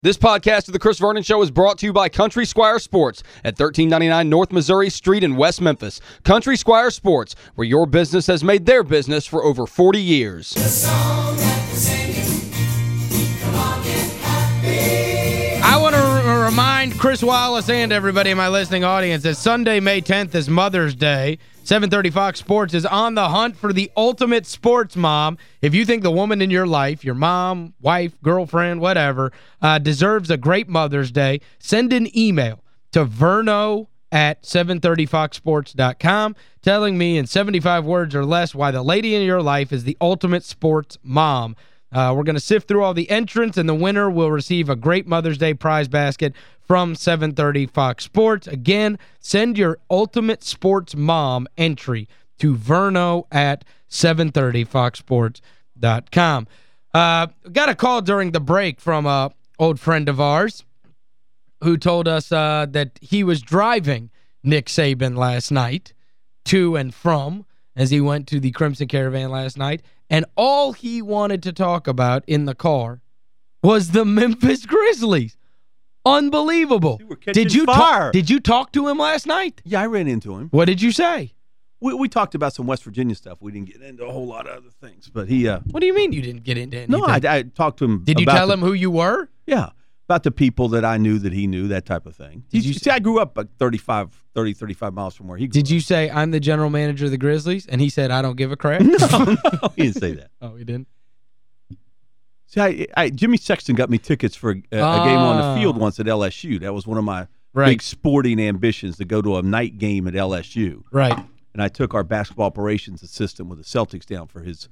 This podcast of The Chris Vernon Show is brought to you by Country Squire Sports at 1399 North Missouri Street in West Memphis. Country Squire Sports, where your business has made their business for over 40 years. I want to remind Chris Wallace and everybody in my listening audience that Sunday, May 10th is Mother's Day. 730 Fox Sports is on the hunt for the ultimate sports mom. If you think the woman in your life, your mom, wife, girlfriend, whatever, uh, deserves a great Mother's Day, send an email to verno at 730foxsports.com telling me in 75 words or less why the lady in your life is the ultimate sports mom. Uh, we're going to sift through all the entrants, and the winner will receive a great Mother's Day prize basket from 730 Fox Sports. Again, send your Ultimate Sports Mom entry to verno at 730foxsports.com. Uh, got a call during the break from a old friend of ours who told us uh, that he was driving Nick Saban last night to and from as he went to the Crimson Caravan last night, and all he wanted to talk about in the car was the Memphis Grizzlies. Unbelievable. Did you fire. Did you talk to him last night? Yeah, I ran into him. What did you say? We, we talked about some West Virginia stuff. We didn't get into a whole lot of other things. But he... Uh, What do you mean you didn't get into anything? no, I, I talked to him Did you tell the- him who you were? Yeah, about the people that I knew that he knew, that type of thing. Did you you- see, I grew up like 35, 30, 35 miles from where he grew Did you say, I'm the general manager of the Grizzlies? And he said, I don't give a crap? no, no, he didn't say that. Oh, he didn't? See, I, I, Jimmy Sexton got me tickets for a, a game on Ah. the field once at LSU. That was one of my Right. big sporting ambitions to go to a night game at LSU. Right. and I took our basketball operations assistant with the Celtics down for his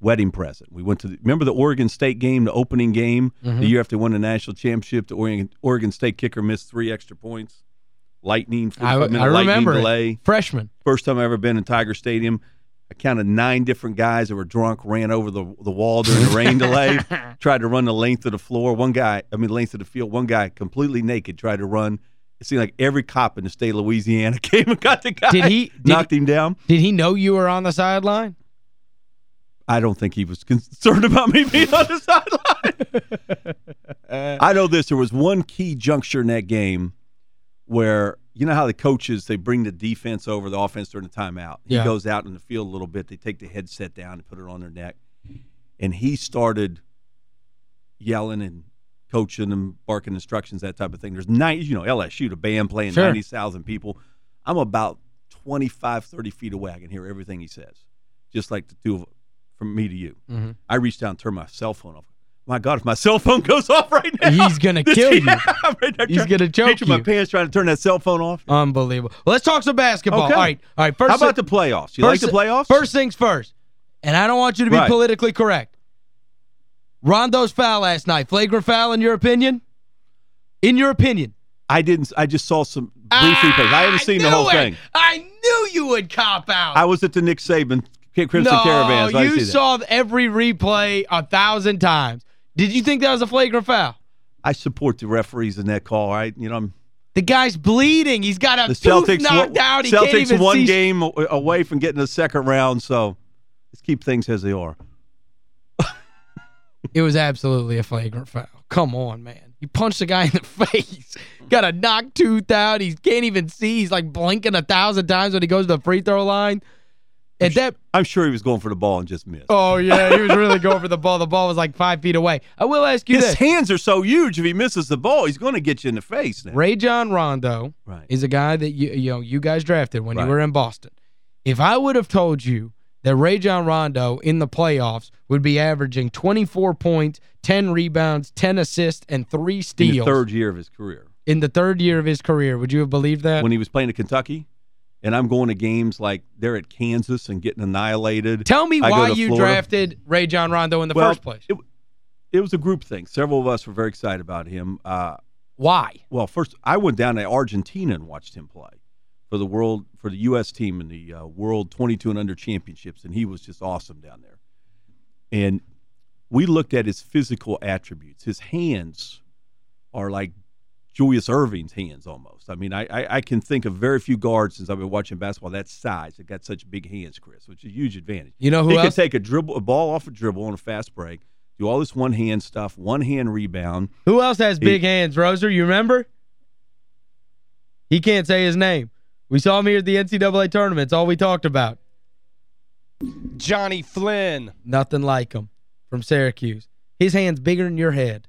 wedding present. We went to the, remember the Oregon State game, the opening game, Mm-hmm. the year after they won the national championship. The Oregon Oregon State kicker missed three extra points. Lightning, I, I lightning remember delay. it. Freshman. First time I ever been in Tiger Stadium. I counted nine different guys that were drunk, ran over the the wall during the rain delay, tried to run the length of the floor. One guy, I mean, length of the field. One guy, completely naked, tried to run. It seemed like every cop in the state of Louisiana came and got the guy. Did he- did knocked him down? Did he know you were on the sideline? I don't think he was concerned about me being on the sideline. Uh, I know this. There was one key juncture in that game where you know how the coaches they bring the defense over the offense during the timeout. He Yeah. goes out in the field a little bit. They take the headset down and put it on their neck, and he started yelling and coaching and barking instructions, that type of thing. There's nine, you know, LSU, the band playing Sure. ninety thousand people. I'm about 25, 30 feet away. I can hear everything he says, just like the two of from me to you. Mhm. I reached down and turned my cell phone off. My God, if my cell phone goes off right now, He's gonna kill you. I'm right He's trying- gonna choke reaching my pants trying to turn that cell phone off. Unbelievable. Well, let's talk some basketball. Okay. All right. All right. First How about the playoffs? You like the playoffs? First things first. And I don't want you to be Right. politically correct. Rondo's foul last night. Flagrant foul in your opinion? In your opinion. I didn't. I just saw some brief replays. I haven't seen the whole it. thing. I knew you would cop out. I was at the Nick Saban Crimson no, Caravan. So I you see that. saw every replay a thousand times. Did you think that was a flagrant foul? I support the referees in that call. Right? You know, I'm, The guy's bleeding. He's got a the tooth Celtics. knocked out. He can't Celtics even one see game away from getting the second round. So let's keep things as they are. It was absolutely a flagrant foul. Come on, man. You punched the guy in the face. Got a knocked tooth out. He can't even see. He's like blinking a thousand times when he goes to the free throw line. At that I'm sure he was going for the ball and just missed. Oh, yeah, he was really going for the ball. The ball was like five feet away. I will ask you His this. hands are so huge. If he misses the ball, he's going to get you in the face. Now. Rajon Rondo Right. is a guy that you you know you guys drafted when Right. you were in Boston. If I would have told you that Rajon Rondo in the playoffs would be averaging 24 points, 10 rebounds, 10 assists, and three steals. in the third year of his career. in the third year of his career, would you have believed that? when he was playing at Kentucky, and I'm going to games like they're at Kansas and getting annihilated. Tell me I why you Florida. drafted Rajon Rondo in the Well, first place. It, it was a group thing. Several of us were very excited about him. Uh, Why? well, first I went down to Argentina and watched him play for the world for the U.S. team in the uh, World 22 and under championships, and he was just awesome down there. And we looked at his physical attributes. His hands are like Julius Erving's hands almost. I mean, I, I, I can think of very few guards since I've been watching basketball that size that got such big hands, Chris, which is a huge advantage. You know who he else? could take a dribble, a ball off a dribble on a fast break, do all this one-hand stuff, one-hand rebound. Who else has big hands, Roser? You remember? He can't say his name. We saw him here at the NCAA tournament. It's all we talked about. Jonny Flynn. Nothing like him from Syracuse. His hand's bigger than your head.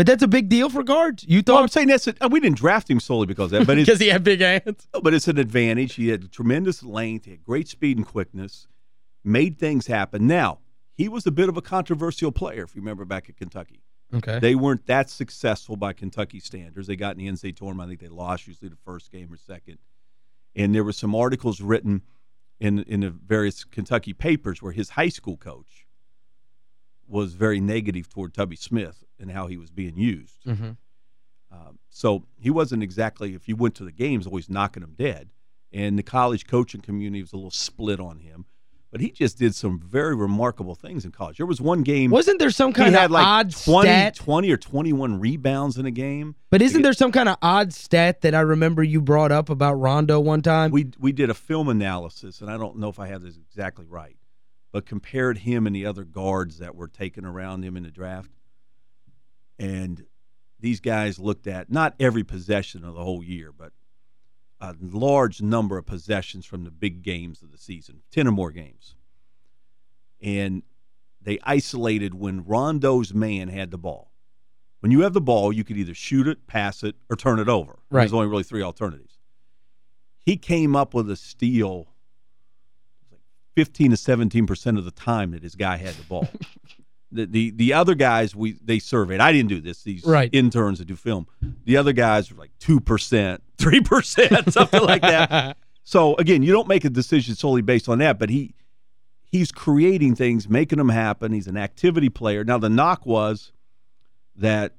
But that's a big deal for guards. You Well, I'm saying that's a, we didn't draft him solely because of that, but because he had big hands. but it's an advantage. He had tremendous length, he had great speed and quickness, made things happen. Now, he was a bit of a controversial player, if you remember back at Kentucky. Okay. They weren't that successful by Kentucky standards. They got in the NCAA tournament. I think they lost usually the first game or second. And there were some articles written in in the various Kentucky papers where his high school coach was very negative toward Tubby Smith and how he was being used. Mhm. Um, so he wasn't exactly, if you went to the games, always knocking him dead. And the college coaching community was a little split on him. But he just did some very remarkable things in college. There was one game Wasn't there some kind had of like odd 20, stat? 20 or 21 rebounds in a game. But isn't there some kind of odd stat that I remember you brought up about Rondo one time? We we did a film analysis, and I don't know if I have this exactly right, but compared him and the other guards that were taken around him in the draft. And these guys looked at not every possession of the whole year, but a large number of possessions from the big games of the season, 10 or more games. And they isolated when Rondo's man had the ball. When you have the ball, you could either shoot it, pass it, or turn it over. Right. There's only really three alternatives. He came up with a steal 15 to 17 percent of the time that his guy had the ball. the, the the other guys we they surveyed. I didn't do this. These Right. interns that do film. The other guys were like two percent, three percent, something like that. So again, you don't make a decision solely based on that, but he he's creating things, making them happen. He's an activity player. Now the knock was that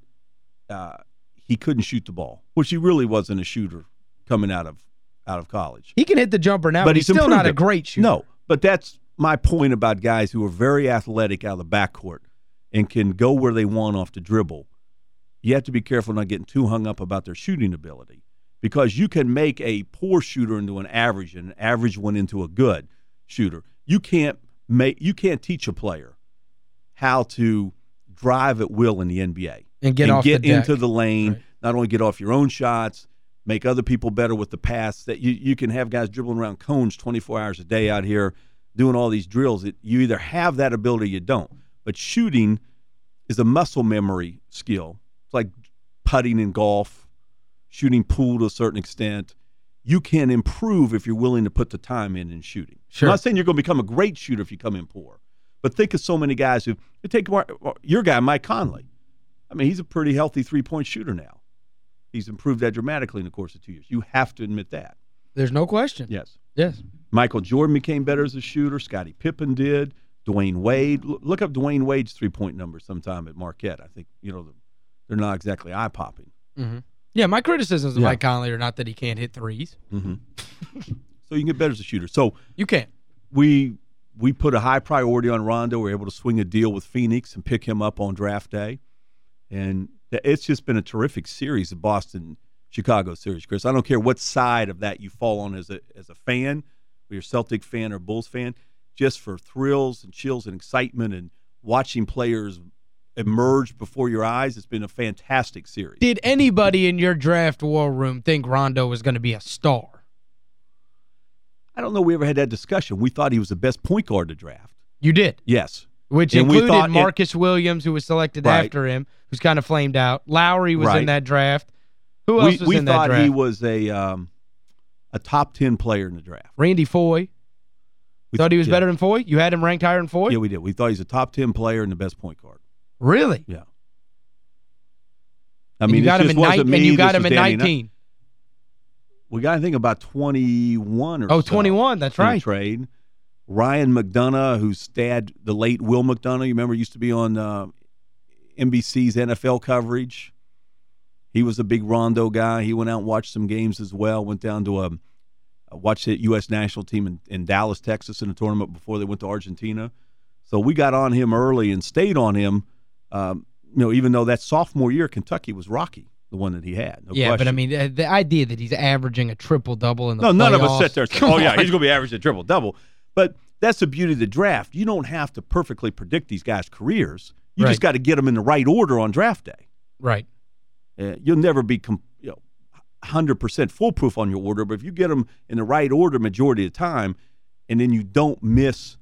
uh, he couldn't shoot the ball, which he really wasn't a shooter coming out of out of college. he can hit the jumper now, but, But he's he's still not a great shooter. No, but that's my point about guys who are very athletic out of the backcourt and can go where they want off the dribble. You have to be careful not getting too hung up about their shooting ability because you can make a poor shooter into an average and an average one into a good shooter. You can't make you can't teach a player how to drive at will in the NBA And get off the get deck. into the lane, Right. not only get off your own shots, make other people better with the pass. That you, you can have guys dribbling around cones 24 hours a day out here doing all these drills. It, you either have that ability or you don't. But shooting is a muscle memory skill. It's like putting in golf, shooting pool to a certain extent. You can improve if you're willing to put the time in in shooting. Sure. I'm not saying you're going to become a great shooter if you come in poor, but think of so many guys who take uh, your guy Mike Conley. I mean, he's a pretty healthy three point shooter now. He's improved that dramatically in the course of two years. You have to admit that. There's no question. Yes. Yes. Michael Jordan became better as a shooter. Scottie Pippen did. Dwyane Wade. L- Look up Dwyane Wade's three point numbers sometime at Marquette. I think you know they're not exactly eye popping. Mm-hmm. Yeah, my criticisms of Yeah. Mike Conley are not that he can't hit threes. hmm so you can get better as a shooter. So You can't. we we put a high priority on Rondo. We are able to swing a deal with Phoenix and pick him up on draft day, and it's just been a terrific series, the Boston Chicago series, Chris. I don't care what side of that you fall on as a as a fan, whether you're a Celtic fan or Bulls fan, just for thrills and chills and excitement and watching players emerge before your eyes. It's been a fantastic series. Did anybody in your draft war room think Rondo was going to be a star? I don't know. We ever had that discussion. We thought he was the best point guard to draft. You did. Yes, Which And included thought it- Marcus Williams, who was selected Right. after him, who's kind of flamed out. Lowry was in that draft. Who else we was we in that draft? We thought he was a um, a top ten player in the draft. Randy Foye. We Thought he was yeah. better than Foye? You had him ranked higher than Foye? Yeah, we did. We thought he's a top ten player and the best point guard. Really? Yeah. I mean, you got him in wasn't me. and you got this him at 19. We got, I think, about 21 or Oh, so 21, that's right. trade. Ryan McDonough, who's dad, the late Will McDonough, you remember, used to be on uh, NBC's NFL coverage. He was a big Rondo guy. He went out and watched some games as well. Went down to a, a watched the U.S. national team in, in Dallas, Texas, in a tournament before they went to Argentina. So we got on him early and stayed on him. Um, you know, even though that sophomore year, Kentucky was rocky, the one that he had. No yeah, but I mean, uh, the idea that he's averaging a triple-double in the No, none of us sit there oh, yeah, he's going to be averaging a triple double. But that's the beauty of the draft. You don't have to perfectly predict these guys' careers. You Right. just got to get them in the right order on draft day. Right. Uh, you'll never be com- you know, 100% foolproof on your order, but if you get them in the right order majority of the time, and then you don't miss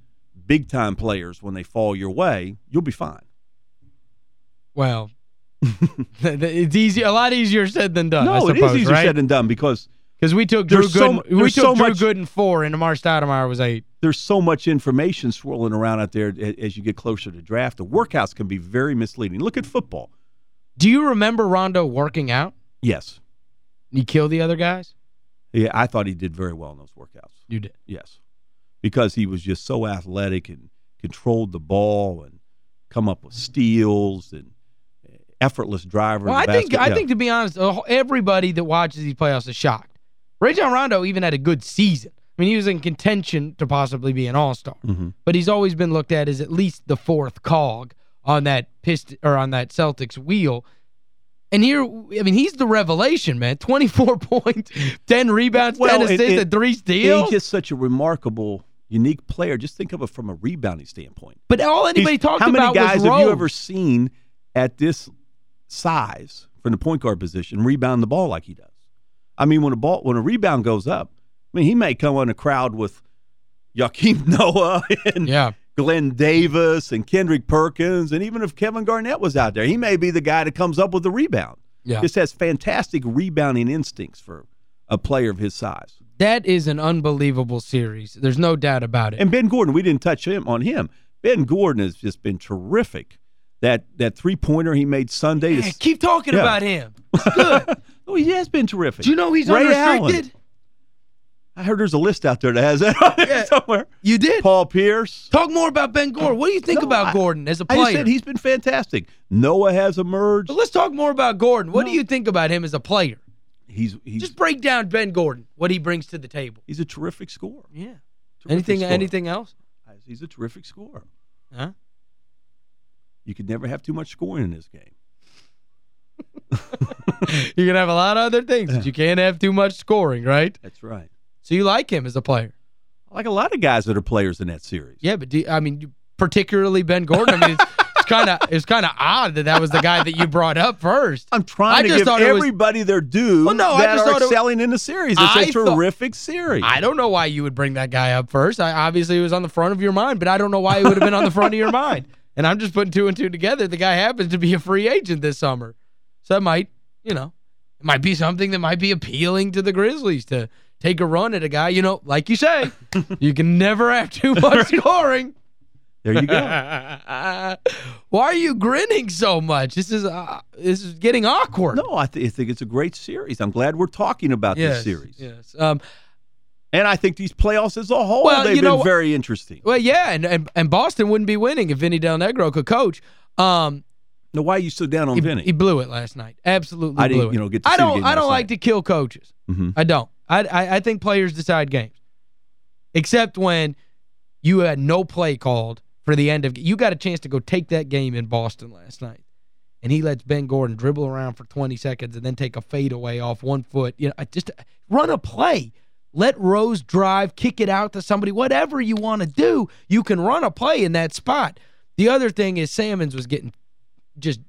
big time players when they fall your way, you'll be fine. Well, it's easy, a lot easier said than done, no, I suppose, it is easier right? said than done because Because we took Drew There's so Gooden, mu- we took so Drew much- Gooden four, and Amar Stoudemire was eight. there's so much information swirling around out there as you get closer to draft. The workouts can be very misleading. Look at football. Do you remember Rondo working out? Yes. He killed the other guys? Yeah, I thought he did very well in those workouts. You did. Yes. Because he was just so athletic and controlled the ball and come up with steals and uh, effortless driver. Well, I think basket. I Yeah. think to be honest, everybody that watches these playoffs is shocked. Rajon Rondo even had a good season. I mean, he was in contention to possibly be an all-star. Mhm. But he's always been looked at as at least the fourth cog on that pist or on that Celtics wheel. And here, I mean, he's the revelation, man. 24 points, 10 rebounds, 10 Well, and- assists, and- and three He's steals. just such a remarkable, unique player. Just think of it from a rebounding standpoint. But all anybody He's- talked How many about guys was have you ever seen at this size from the point guard position rebound the ball like he does? I mean, when a ball when a rebound goes up, I mean, he may come on a crowd with Joakim Noah and Yeah. Glen Davis and Kendrick Perkins, and even if Kevin Garnett was out there, he may be the guy that comes up with the rebound. Yeah. Just has fantastic rebounding instincts for a player of his size. That is an unbelievable series. There's no doubt about it. And Ben Gordon, we didn't touch him on him. Ben Gordon has just been terrific. That that three pointer he made Sunday. to keep talking Yeah. about him. It's good. oh, he has been terrific. Do you know he's Ray unrestricted? Allen. I heard there's a list out there that has that on Yeah. somewhere. You did? Paul Pierce. Talk more about Ben Gordon. What do you think No, about I- Gordon as a player? just said he's been fantastic. Noah has emerged. But let's talk more about Gordon. What do you think about him as a player? He's he's Just break down Ben Gordon, what he brings to the table. he's a terrific scorer. Yeah. Terrific Anything scorer. anything else? He's a terrific scorer. Huh? You could never have too much scoring in this game. You can have a lot of other things, but you can't have too much scoring, right? That's right. So you like him as a player. I like a lot of guys that are players in that series. Yeah, but do, I mean, particularly Ben Gordon. I mean, it's, kind of it's kind of odd that that was the guy that you brought up first. I'm trying I to just give thought was- everybody their due Well, no, I just are thought excelling in the series. It's I a thought- terrific series. I don't know why you would bring that guy up first. I obviously it was on the front of your mind, but I don't know why it would have been on the front of your mind. And I'm just putting two and two together. The guy happens to be a free agent this summer. So that might, you know, it might be something that might be appealing to the Grizzlies to take a run at a guy. You know, like you say, you can never have too much scoring. there you go. Why are you grinning so much? This is uh, this is getting awkward. no, I, th- I think it's a great series. I'm glad we're talking about yes, this series. Yes. Um, And I think these playoffs as a whole, Well, they've been know- very interesting. well, yeah, and, and and Boston wouldn't be winning if Vinny Del Negro could coach. Um, Now, why are you so down on he, Vinny? he blew it last night. Absolutely I blew didn't, it. you know, get to I don't I don't like night. to kill coaches. Mhm. I don't. I, I I think players decide games. Except when you had no play called for the end of you got a chance to go take that game in Boston last night. And he lets Ben Gordon dribble around for 20 seconds and then take a fadeaway off one foot. You know, just run a play. Let Rose drive, kick it out to somebody, whatever you want to do, you can run a play in that spot. The other thing is Salmons was getting just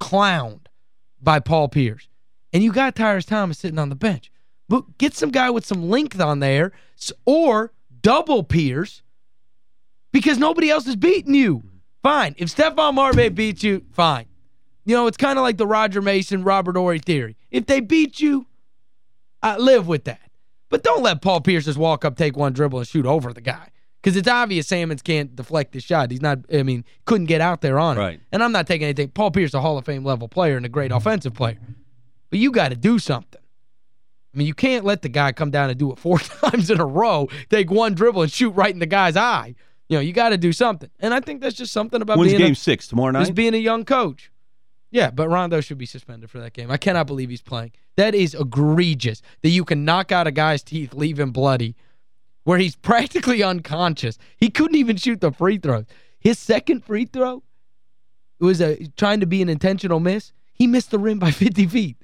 clowned by Paul Pierce. And you got Tyrus Thomas sitting on the bench. But get some guy with some length on there or double Pierce because nobody else is beating you. Fine. If Stephon Marbury beats you, fine. You know, it's kind of like the Roger Mason, Robert Horry theory. If they beat you, I live with that. But don't let Paul Pierce just walk up, take one dribble, and shoot over the guy. Because it's obvious Salmons can't deflect his shot. He's not, I mean, couldn't get out there on it. And I'm not taking anything. Paul Pierce, a Hall of Fame level player and a great offensive player. But you got to do something. I mean, you can't let the guy come down and do it four times in a row, take one dribble and shoot right in the guy's eye. You know, you got to do something. And I think that's just something about When's being game a, six? Tomorrow night? just being a young coach. Yeah, but Rondo should be suspended for that game. I cannot believe he's playing. That is egregious that you can knock out a guy's teeth, leave him bloody, where he's practically unconscious. He couldn't even shoot the free throw. His second free throw was a trying to be an intentional miss. He missed the rim by 50 feet.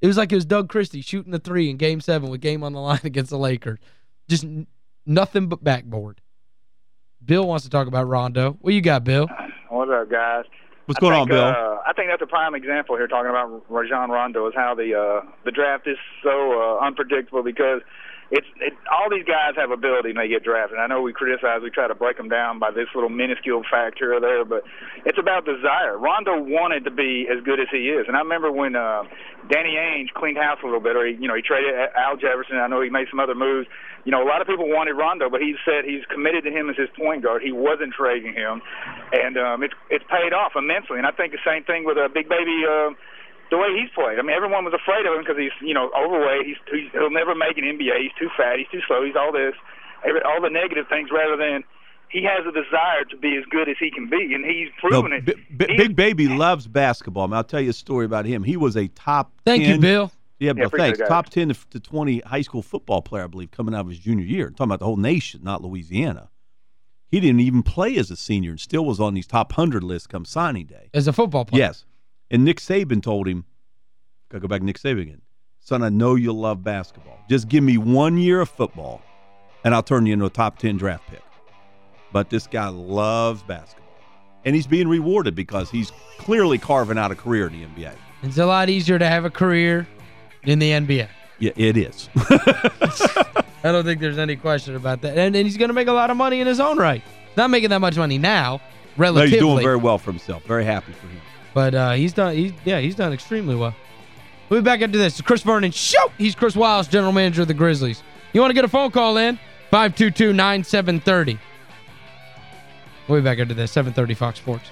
It was like it was Doug Christie shooting the three in Game 7 with game on the line against the Lakers. Just nothing but backboard. Bill wants to talk about Rondo. What you got, Bill? What's up, guys? What's going think, on, Bill? Uh, I think that's a prime example here, talking about Rajon Rondo, is how the uh, the draft is so uh, unpredictable because it's it, all these guys have ability and they get drafted. I know we criticize, we try to break them down by this little minuscule factor or there, but it's about desire. Rondo wanted to be as good as he is, and I remember when uh, Danny Ainge cleaned house a little bit, or he, you know, he traded Al Jefferson. I know he made some other moves. You know, a lot of people wanted Rondo, but he said he's committed to him as his point guard. He wasn't trading him, and um, it's it's paid off immensely. And I think the same thing with a uh, big baby. Uh, the way he's played. I mean, everyone was afraid of him because he's, you know, overweight. He's, he's he'll never make an NBA. He's too fat. He's too slow. He's all this, every, all the negative things, rather than he has a desire to be as good as he can be, and he's proven no, it. B- B- Big Baby loves basketball. I mean, I'll tell you a story about him. He was a top. Thank 10, you, Bill. Yeah, Yeah, Bill. thanks. Top ten to twenty high school football player, I believe, coming out of his junior year. I'm talking about the whole nation, not Louisiana. He didn't even play as a senior, and still was on these top hundred lists come signing day. As a football player. Yes, and Nick Saban told him, "Gotta go back, to Nick Saban again, son. I know you love basketball. Just give me one year of football, and I'll turn you into a top ten draft pick." But this guy loves basketball, and he's being rewarded because he's clearly carving out a career in the NBA. It's a lot easier to have a career in the NBA. Yeah, it is. I don't think there's any question about that. And, and he's going to make a lot of money in his own right. Not making that much money now, no, relatively. he's doing very well for himself. Very happy for him. But uh, he's done, he's, yeah, he's done extremely well. We'll be back into this. Chris Vernon, show! He's Chris Wallace, general manager of the Grizzlies. You want to get a phone call in? 522-9730. We'll be back into this, 730 Fox Sports.